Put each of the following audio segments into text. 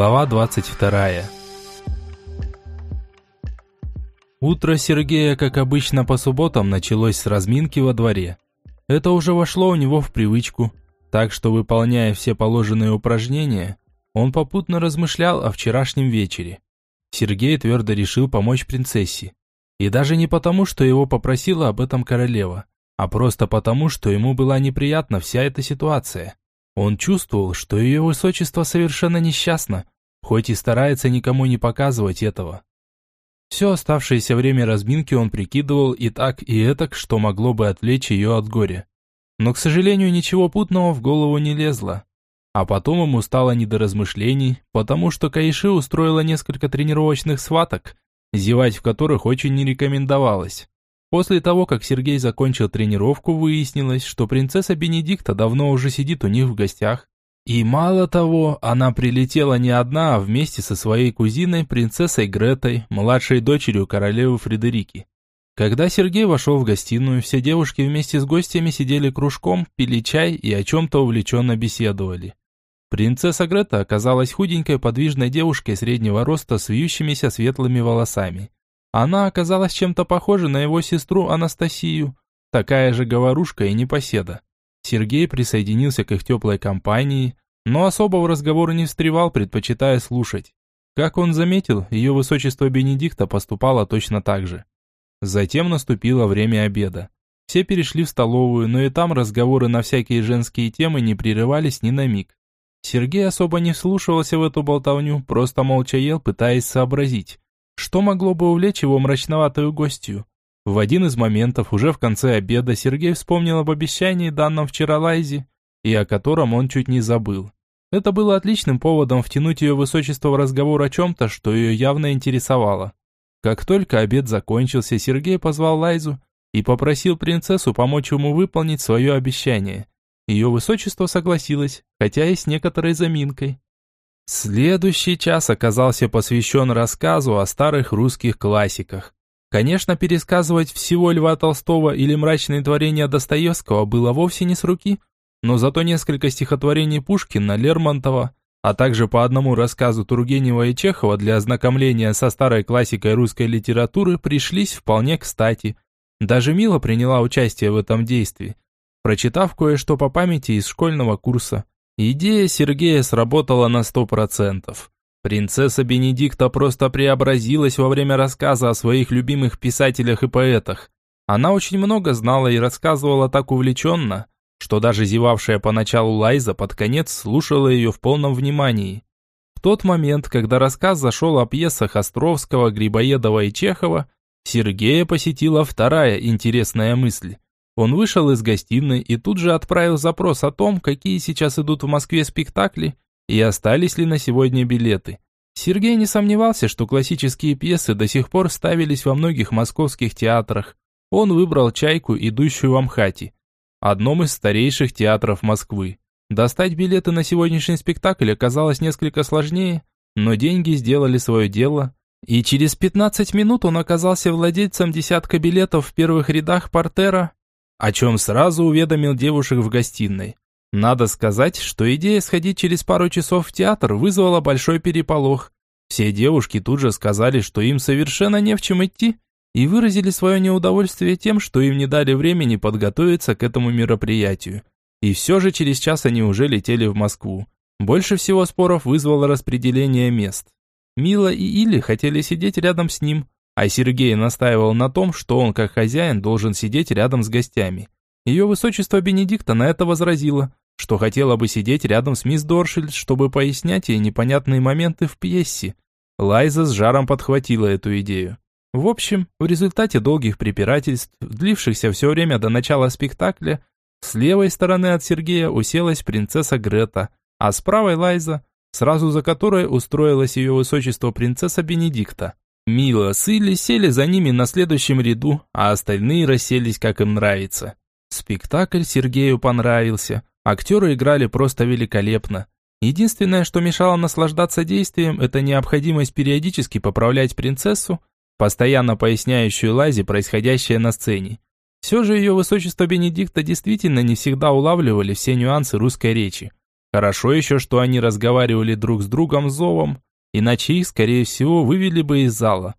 Глава 22. Утро Сергея, как обычно по субботам, началось с разминки во дворе. Это уже вошло у него в привычку, так что, выполняя все положенные упражнения, он попутно размышлял о вчерашнем вечере. Сергей твердо решил помочь принцессе. И даже не потому, что его попросила об этом королева, а просто потому, что ему была неприятна вся эта ситуация. Он чувствовал, что ее высочество совершенно несчастно, хоть и старается никому не показывать этого. Все оставшееся время разминки он прикидывал и так, и этак, что могло бы отвлечь ее от горя. Но, к сожалению, ничего путного в голову не лезло. А потом ему стало не до размышлений, потому что Каиши устроила несколько тренировочных схваток, зевать в которых очень не рекомендовалось. После того, как Сергей закончил тренировку, выяснилось, что принцесса Бенедикта давно уже сидит у них в гостях. И мало того, она прилетела не одна, а вместе со своей кузиной, принцессой Гретой, младшей дочерью королевы Фредерики. Когда Сергей вошел в гостиную, все девушки вместе с гостями сидели кружком, пили чай и о чем-то увлеченно беседовали. Принцесса Грета оказалась худенькой подвижной девушкой среднего роста с вьющимися светлыми волосами. Она оказалась чем-то похожа на его сестру Анастасию, такая же говорушка и непоседа. Сергей присоединился к их теплой компании, но особо в разговор не встревал, предпочитая слушать. Как он заметил, ее высочество Бенедикта поступало точно так же. Затем наступило время обеда. Все перешли в столовую, но и там разговоры на всякие женские темы не прерывались ни на миг. Сергей особо не вслушивался в эту болтовню, просто молча ел, пытаясь сообразить, что могло бы увлечь его мрачноватую гостью? В один из моментов, уже в конце обеда, Сергей вспомнил об обещании, данном вчера Лайзе, и о котором он чуть не забыл. Это было отличным поводом втянуть ее высочество в разговор о чем-то, что ее явно интересовало. Как только обед закончился, Сергей позвал Лайзу и попросил принцессу помочь ему выполнить свое обещание. Ее высочество согласилось, хотя и с некоторой заминкой. Следующий час оказался посвящен рассказу о старых русских классиках. Конечно, пересказывать всего Льва Толстого или мрачные творения Достоевского было вовсе не с руки, но зато несколько стихотворений Пушкина, Лермонтова, а также по одному рассказу Тургенева и Чехова для ознакомления со старой классикой русской литературы пришлись вполне кстати. Даже Мила приняла участие в этом действии, прочитав кое-что по памяти из школьного курса. Идея Сергея сработала на сто процентов. Принцесса Бенедикта просто преобразилась во время рассказа о своих любимых писателях и поэтах. Она очень много знала и рассказывала так увлеченно, что даже зевавшая поначалу Лайза под конец слушала ее в полном внимании. В тот момент, когда рассказ зашел о пьесах Островского, Грибоедова и Чехова, Сергея посетила вторая интересная мысль. Он вышел из гостиной и тут же отправил запрос о том, какие сейчас идут в Москве спектакли и остались ли на сегодня билеты. Сергей не сомневался, что классические пьесы до сих пор ставились во многих московских театрах. Он выбрал «Чайку», идущую в Амхате, одном из старейших театров Москвы. Достать билеты на сегодняшний спектакль оказалось несколько сложнее, но деньги сделали свое дело, и через 15 минут он оказался владельцем десятка билетов в первых рядах портера о чем сразу уведомил девушек в гостиной. Надо сказать, что идея сходить через пару часов в театр вызвала большой переполох. Все девушки тут же сказали, что им совершенно не в чем идти, и выразили свое неудовольствие тем, что им не дали времени подготовиться к этому мероприятию. И все же через час они уже летели в Москву. Больше всего споров вызвало распределение мест. Мила и Или хотели сидеть рядом с ним, а Сергей настаивал на том, что он, как хозяин, должен сидеть рядом с гостями. Ее высочество Бенедикта на это возразило, что хотела бы сидеть рядом с мисс Доршильд, чтобы пояснять ей непонятные моменты в пьесе. Лайза с жаром подхватила эту идею. В общем, в результате долгих препирательств, длившихся все время до начала спектакля, с левой стороны от Сергея уселась принцесса Грета, а с правой Лайза, сразу за которой устроилась ее высочество принцесса Бенедикта. Мила с Илли сели за ними на следующем ряду, а остальные расселись, как им нравится. Спектакль Сергею понравился. Актеры играли просто великолепно. Единственное, что мешало наслаждаться действием, это необходимость периодически поправлять принцессу, постоянно поясняющую Лазе происходящее на сцене. Все же ее высочество Бенедикта действительно не всегда улавливали все нюансы русской речи. Хорошо еще, что они разговаривали друг с другом зовом, иначе их, скорее всего, вывели бы из зала.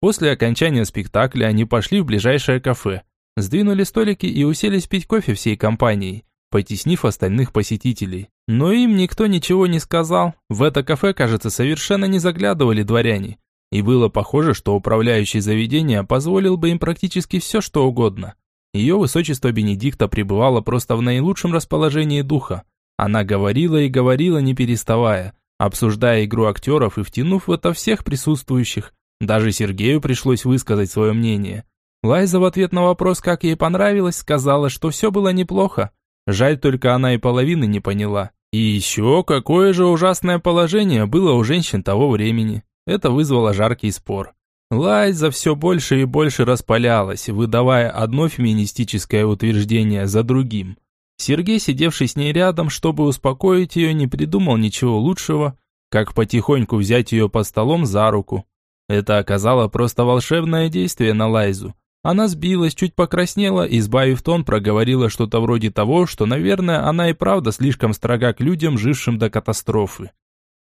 После окончания спектакля они пошли в ближайшее кафе, сдвинули столики и уселись пить кофе всей компанией, потеснив остальных посетителей. Но им никто ничего не сказал. В это кафе, кажется, совершенно не заглядывали дворяне. И было похоже, что управляющий заведения позволил бы им практически все, что угодно. Ее высочество Бенедикта пребывало просто в наилучшем расположении духа. Она говорила и говорила, не переставая, обсуждая игру актеров и втянув в это всех присутствующих. Даже Сергею пришлось высказать свое мнение. Лайза в ответ на вопрос, как ей понравилось, сказала, что все было неплохо. Жаль только она и половины не поняла. И еще какое же ужасное положение было у женщин того времени. Это вызвало жаркий спор. Лайза все больше и больше распалялась, выдавая одно феминистическое утверждение за другим. Сергей, сидевший с ней рядом, чтобы успокоить ее, не придумал ничего лучшего, как потихоньку взять ее под столом за руку. Это оказало просто волшебное действие на Лайзу. Она сбилась, чуть покраснела и, сбавив тон, проговорила что-то вроде того, что, наверное, она и правда слишком строга к людям, жившим до катастрофы.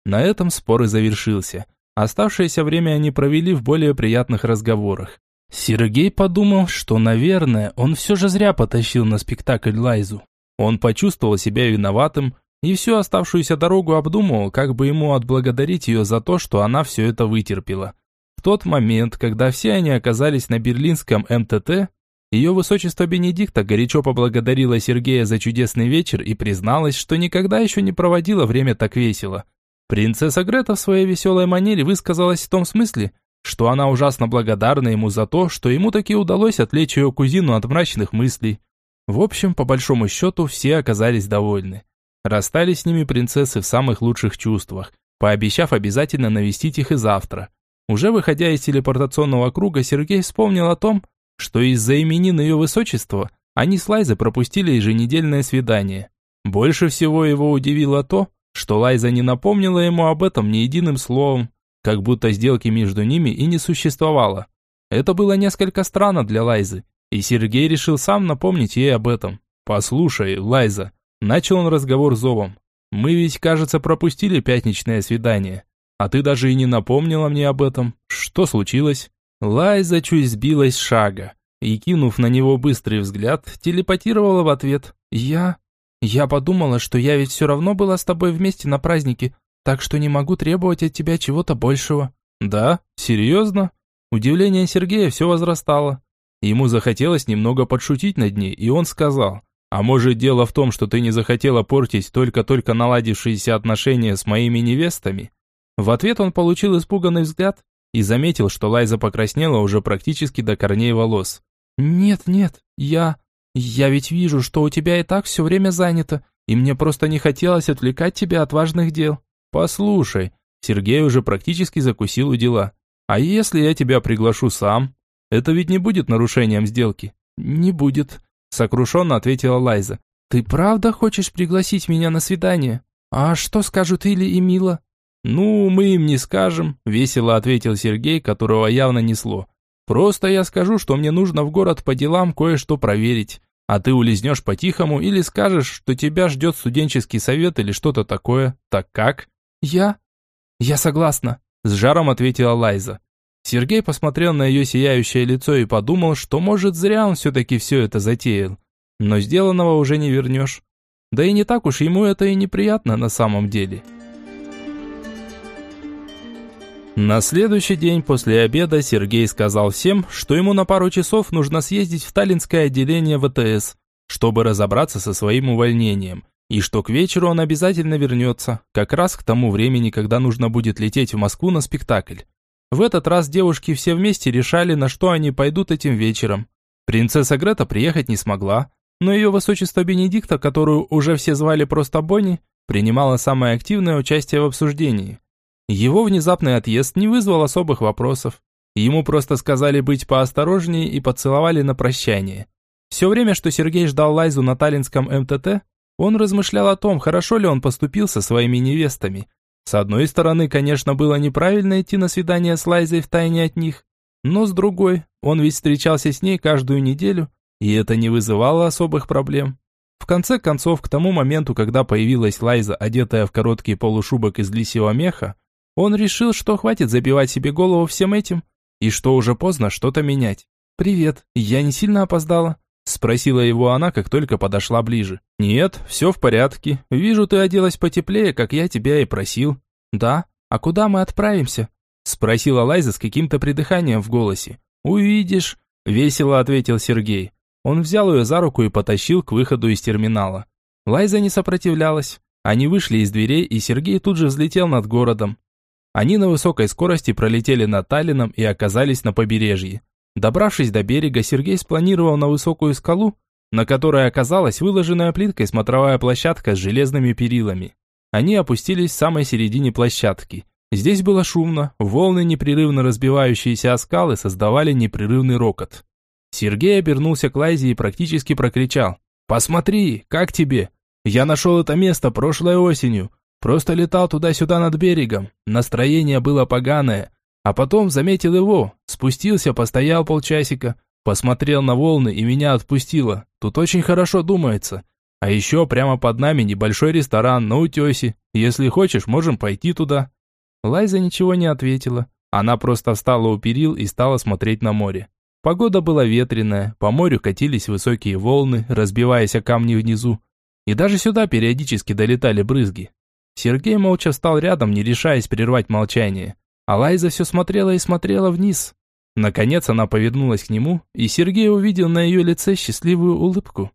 На этом спор и завершился. Оставшееся время они провели в более приятных разговорах. Сергей подумал, что, наверное, он все же зря потащил на спектакль Лайзу. Он почувствовал себя виноватым и всю оставшуюся дорогу обдумывал, как бы ему отблагодарить ее за то, что она все это вытерпела тот момент, когда все они оказались на берлинском МТТ, ее высочество Бенедикта горячо поблагодарила Сергея за чудесный вечер и призналась, что никогда еще не проводила время так весело. Принцесса Грета в своей веселой манере высказалась в том смысле, что она ужасно благодарна ему за то, что ему таки удалось отвлечь ее кузину от мрачных мыслей. В общем, по большому счету, все оказались довольны. Расстались с ними принцессы в самых лучших чувствах, пообещав обязательно навестить их и завтра. Уже выходя из телепортационного круга, Сергей вспомнил о том, что из-за именин ее высочества они с Лайзой пропустили еженедельное свидание. Больше всего его удивило то, что Лайза не напомнила ему об этом ни единым словом, как будто сделки между ними и не существовало. Это было несколько странно для Лайзы, и Сергей решил сам напомнить ей об этом. «Послушай, Лайза», – начал он разговор зовом, – «мы ведь, кажется, пропустили пятничное свидание. А ты даже и не напомнила мне об этом. Что случилось?» Лайза чуть сбилась с шага и, кинув на него быстрый взгляд, телепатировала в ответ. «Я... я подумала, что я ведь все равно была с тобой вместе на празднике, так что не могу требовать от тебя чего-то большего». «Да? Серьезно?» Удивление Сергея все возрастало. Ему захотелось немного подшутить над ней, и он сказал, «А может дело в том, что ты не захотела портить только-только наладившиеся отношения с моими невестами?» В ответ он получил испуганный взгляд и заметил, что Лайза покраснела уже практически до корней волос. «Нет, нет, я... я ведь вижу, что у тебя и так все время занято, и мне просто не хотелось отвлекать тебя от важных дел. Послушай, Сергей уже практически закусил у дела. А если я тебя приглашу сам? Это ведь не будет нарушением сделки?» «Не будет», — сокрушенно ответила Лайза. «Ты правда хочешь пригласить меня на свидание? А что скажут Или и Мила?» «Ну, мы им не скажем», – весело ответил Сергей, которого явно несло. «Просто я скажу, что мне нужно в город по делам кое-что проверить, а ты улизнешь по-тихому или скажешь, что тебя ждет студенческий совет или что-то такое. Так как?» «Я? Я согласна», – с жаром ответила Лайза. Сергей посмотрел на ее сияющее лицо и подумал, что, может, зря он все-таки все это затеял. Но сделанного уже не вернешь. Да и не так уж ему это и неприятно на самом деле. На следующий день после обеда Сергей сказал всем, что ему на пару часов нужно съездить в Таллинское отделение ВТС, чтобы разобраться со своим увольнением, и что к вечеру он обязательно вернется, как раз к тому времени, когда нужно будет лететь в Москву на спектакль. В этот раз девушки все вместе решали, на что они пойдут этим вечером. Принцесса Грета приехать не смогла, но ее высочество Бенедикта, которую уже все звали просто Бонни, принимала самое активное участие в обсуждении. Его внезапный отъезд не вызвал особых вопросов. Ему просто сказали быть поосторожнее и поцеловали на прощание. Все время, что Сергей ждал Лайзу на Таллинском МТТ, он размышлял о том, хорошо ли он поступил со своими невестами. С одной стороны, конечно, было неправильно идти на свидание с Лайзой в тайне от них, но с другой, он ведь встречался с ней каждую неделю, и это не вызывало особых проблем. В конце концов, к тому моменту, когда появилась Лайза, одетая в короткий полушубок из лисьего меха, он решил, что хватит забивать себе голову всем этим, и что уже поздно что-то менять. «Привет, я не сильно опоздала?» Спросила его она, как только подошла ближе. «Нет, все в порядке. Вижу, ты оделась потеплее, как я тебя и просил». «Да? А куда мы отправимся?» Спросила Лайза с каким-то придыханием в голосе. «Увидишь», — весело ответил Сергей. Он взял ее за руку и потащил к выходу из терминала. Лайза не сопротивлялась. Они вышли из дверей, и Сергей тут же взлетел над городом. Они на высокой скорости пролетели над Таллином и оказались на побережье. Добравшись до берега, Сергей спланировал на высокую скалу, на которой оказалась выложенная плиткой смотровая площадка с железными перилами. Они опустились в самой середине площадки. Здесь было шумно, волны, непрерывно разбивающиеся о скалы, создавали непрерывный рокот. Сергей обернулся к Лайзе и практически прокричал. «Посмотри, как тебе? Я нашел это место прошлой осенью. Просто летал туда-сюда над берегом. Настроение было поганое. А потом заметил его, спустился, постоял полчасика, посмотрел на волны и меня отпустило. Тут очень хорошо думается. А еще прямо под нами небольшой ресторан на утесе. Если хочешь, можем пойти туда». Лайза ничего не ответила. Она просто встала у перил и стала смотреть на море. Погода была ветреная, по морю катились высокие волны, разбиваясь о камни внизу. И даже сюда периодически долетали брызги. Сергей молча встал рядом, не решаясь прервать молчание. А Лайза все смотрела и смотрела вниз. Наконец она повернулась к нему, и Сергей увидел на ее лице счастливую улыбку.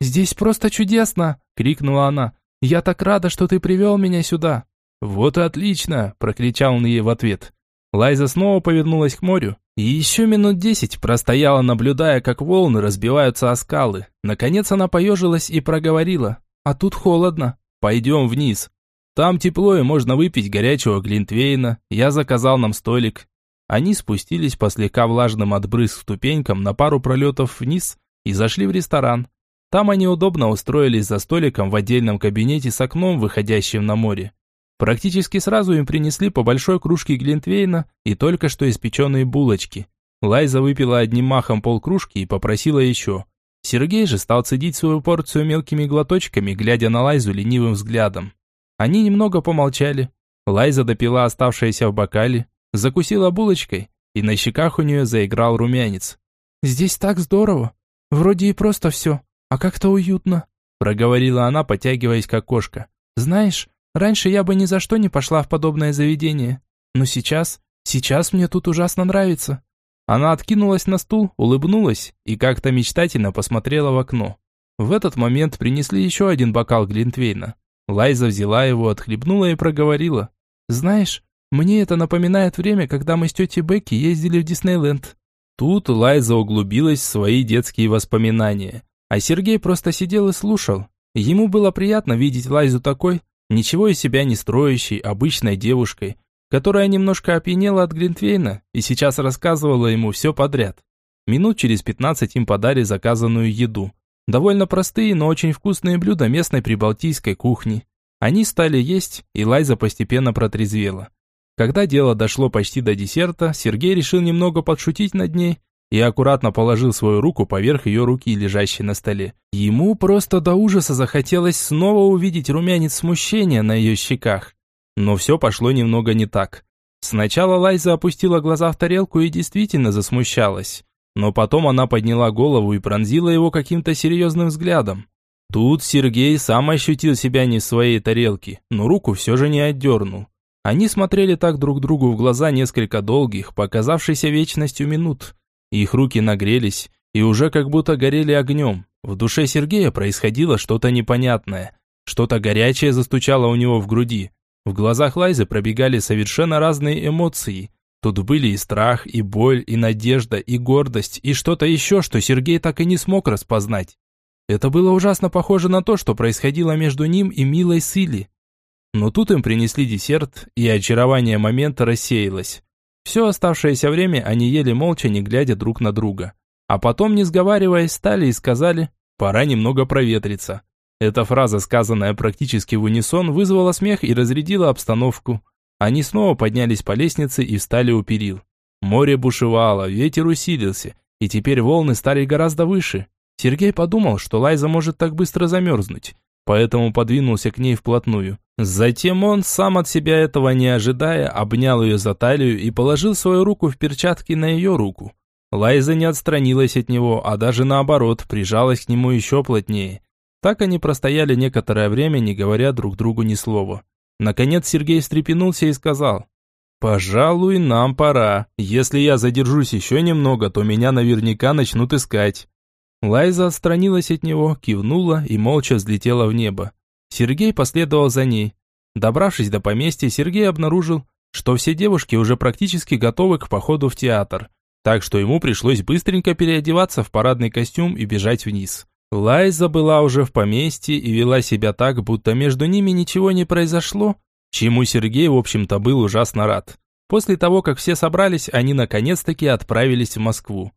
«Здесь просто чудесно!» – крикнула она. «Я так рада, что ты привел меня сюда!» «Вот и отлично!» – прокричал он ей в ответ. Лайза снова повернулась к морю, и еще минут десять простояла, наблюдая, как волны разбиваются о скалы. Наконец она поежилась и проговорила. «А тут холодно. Пойдем вниз. Там тепло и можно выпить горячего глинтвейна. Я заказал нам столик. Они спустились по слегка влажным от брызг ступенькам на пару пролетов вниз и зашли в ресторан. Там они удобно устроились за столиком в отдельном кабинете с окном, выходящим на море. Практически сразу им принесли по большой кружке глинтвейна и только что испеченные булочки. Лайза выпила одним махом полкружки и попросила еще. Сергей же стал цедить свою порцию мелкими глоточками, глядя на Лайзу ленивым взглядом. Они немного помолчали. Лайза допила оставшееся в бокале, закусила булочкой, и на щеках у нее заиграл румянец. «Здесь так здорово. Вроде и просто все, а как-то уютно», проговорила она, потягиваясь как кошка. «Знаешь, раньше я бы ни за что не пошла в подобное заведение, но сейчас, сейчас мне тут ужасно нравится». Она откинулась на стул, улыбнулась и как-то мечтательно посмотрела в окно. В этот момент принесли еще один бокал Глинтвейна. Лайза взяла его, отхлебнула и проговорила. «Знаешь, мне это напоминает время, когда мы с тетей Бекки ездили в Диснейленд». Тут Лайза углубилась в свои детские воспоминания, а Сергей просто сидел и слушал. Ему было приятно видеть Лайзу такой, ничего из себя не строящей, обычной девушкой, которая немножко опьянела от Глинтвейна и сейчас рассказывала ему все подряд. Минут через пятнадцать им подали заказанную еду. Довольно простые, но очень вкусные блюда местной прибалтийской кухни. Они стали есть, и Лайза постепенно протрезвела. Когда дело дошло почти до десерта, Сергей решил немного подшутить над ней и аккуратно положил свою руку поверх ее руки, лежащей на столе. Ему просто до ужаса захотелось снова увидеть румянец смущения на ее щеках. Но все пошло немного не так. Сначала Лайза опустила глаза в тарелку и действительно засмущалась. Но потом она подняла голову и пронзила его каким-то серьезным взглядом. Тут Сергей сам ощутил себя не в своей тарелке, но руку все же не отдернул. Они смотрели так друг другу в глаза несколько долгих, показавшейся вечностью минут. Их руки нагрелись и уже как будто горели огнем. В душе Сергея происходило что-то непонятное. Что-то горячее застучало у него в груди. В глазах Лайзы пробегали совершенно разные эмоции. Тут были и страх, и боль, и надежда, и гордость, и что-то еще, что Сергей так и не смог распознать. Это было ужасно похоже на то, что происходило между ним и милой Силли. Но тут им принесли десерт, и очарование момента рассеялось. Все оставшееся время они ели молча, не глядя друг на друга. А потом, не сговариваясь, стали и сказали «пора немного проветриться». Эта фраза, сказанная практически в унисон, вызвала смех и разрядила обстановку. Они снова поднялись по лестнице и встали у перил. Море бушевало, ветер усилился, и теперь волны стали гораздо выше. Сергей подумал, что Лайза может так быстро замерзнуть, поэтому подвинулся к ней вплотную. Затем он, сам от себя этого не ожидая, обнял ее за талию и положил свою руку в перчатки на ее руку. Лайза не отстранилась от него, а даже наоборот, прижалась к нему еще плотнее. Так они простояли некоторое время, не говоря друг другу ни слова. Наконец Сергей встрепенулся и сказал, «Пожалуй, нам пора. Если я задержусь еще немного, то меня наверняка начнут искать». Лайза отстранилась от него, кивнула и молча взлетела в небо. Сергей последовал за ней. Добравшись до поместья, Сергей обнаружил, что все девушки уже практически готовы к походу в театр, так что ему пришлось быстренько переодеваться в парадный костюм и бежать вниз. Лайза была уже в поместье и вела себя так, будто между ними ничего не произошло, чему Сергей, в общем-то, был ужасно рад. После того, как все собрались, они наконец-таки отправились в Москву.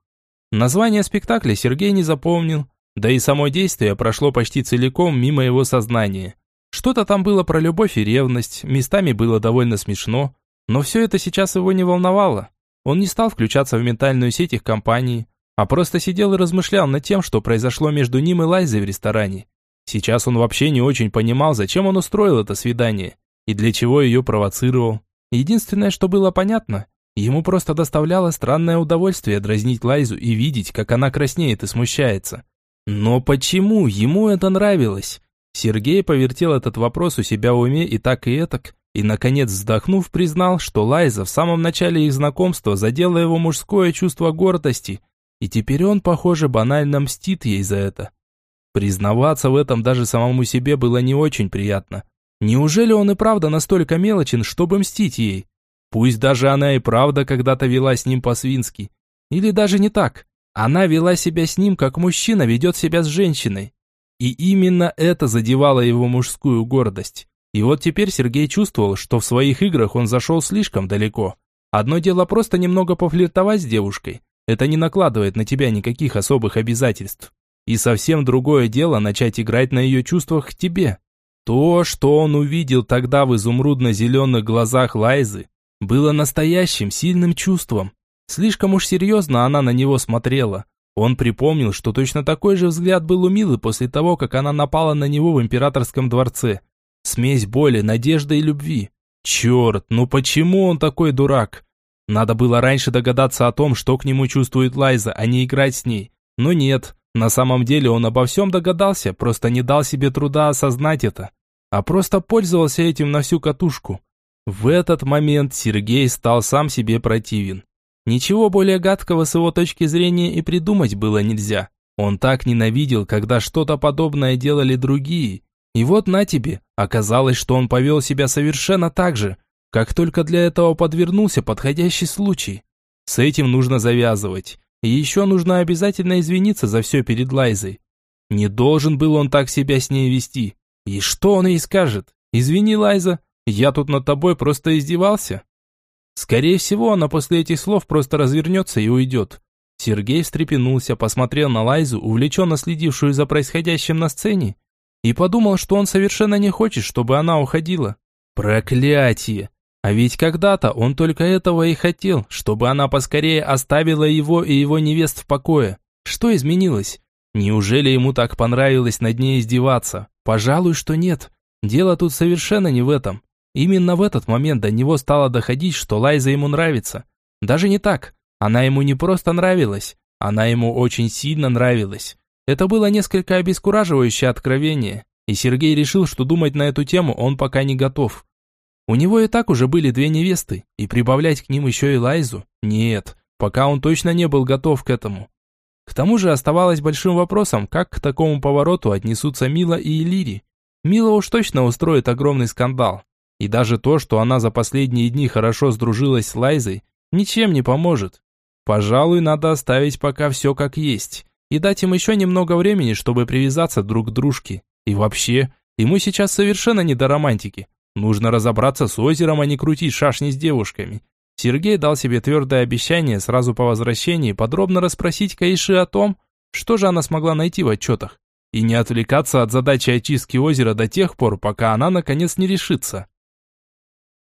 Название спектакля Сергей не запомнил, да и само действие прошло почти целиком мимо его сознания. Что-то там было про любовь и ревность, местами было довольно смешно, но все это сейчас его не волновало. Он не стал включаться в ментальную сеть их компании, а просто сидел и размышлял над тем, что произошло между ним и Лайзой в ресторане. Сейчас он вообще не очень понимал, зачем он устроил это свидание и для чего ее провоцировал. Единственное, что было понятно, Ему просто доставляло странное удовольствие дразнить Лайзу и видеть, как она краснеет и смущается. Но почему ему это нравилось? Сергей повертел этот вопрос у себя в уме и так и этак, и, наконец, вздохнув, признал, что Лайза в самом начале их знакомства задела его мужское чувство гордости, и теперь он, похоже, банально мстит ей за это. Признаваться в этом даже самому себе было не очень приятно. Неужели он и правда настолько мелочен, чтобы мстить ей? Пусть даже она и правда когда-то вела с ним по-свински. Или даже не так. Она вела себя с ним, как мужчина ведет себя с женщиной. И именно это задевало его мужскую гордость. И вот теперь Сергей чувствовал, что в своих играх он зашел слишком далеко. Одно дело просто немного пофлиртовать с девушкой. Это не накладывает на тебя никаких особых обязательств. И совсем другое дело начать играть на ее чувствах к тебе. То, что он увидел тогда в изумрудно-зеленых глазах Лайзы, было настоящим сильным чувством. Слишком уж серьезно она на него смотрела. Он припомнил, что точно такой же взгляд был у Милы после того, как она напала на него в императорском дворце. Смесь боли, надежды и любви. Черт, ну почему он такой дурак? Надо было раньше догадаться о том, что к нему чувствует Лайза, а не играть с ней. Но нет, на самом деле он обо всем догадался, просто не дал себе труда осознать это. А просто пользовался этим на всю катушку. В этот момент Сергей стал сам себе противен. Ничего более гадкого с его точки зрения и придумать было нельзя. Он так ненавидел, когда что-то подобное делали другие. И вот на тебе, оказалось, что он повел себя совершенно так же, как только для этого подвернулся подходящий случай. С этим нужно завязывать. И еще нужно обязательно извиниться за все перед Лайзой. Не должен был он так себя с ней вести. И что он ей скажет? Извини, Лайза, я тут над тобой просто издевался. Скорее всего, она после этих слов просто развернется и уйдет. Сергей встрепенулся, посмотрел на Лайзу, увлеченно следившую за происходящим на сцене, и подумал, что он совершенно не хочет, чтобы она уходила. Проклятие! А ведь когда-то он только этого и хотел, чтобы она поскорее оставила его и его невест в покое. Что изменилось? Неужели ему так понравилось над ней издеваться? Пожалуй, что нет. Дело тут совершенно не в этом. Именно в этот момент до него стало доходить, что Лайза ему нравится. Даже не так. Она ему не просто нравилась, она ему очень сильно нравилась. Это было несколько обескураживающее откровение, и Сергей решил, что думать на эту тему он пока не готов. У него и так уже были две невесты, и прибавлять к ним еще и Лайзу? Нет, пока он точно не был готов к этому. К тому же оставалось большим вопросом, как к такому повороту отнесутся Мила и Элири. Мила уж точно устроит огромный скандал. И даже то, что она за последние дни хорошо сдружилась с Лайзой, ничем не поможет. Пожалуй, надо оставить пока все как есть. И дать им еще немного времени, чтобы привязаться друг к дружке. И вообще, ему сейчас совершенно не до романтики. Нужно разобраться с озером, а не крутить шашни с девушками. Сергей дал себе твердое обещание сразу по возвращении подробно расспросить Каиши о том, что же она смогла найти в отчетах, и не отвлекаться от задачи очистки озера до тех пор, пока она наконец не решится.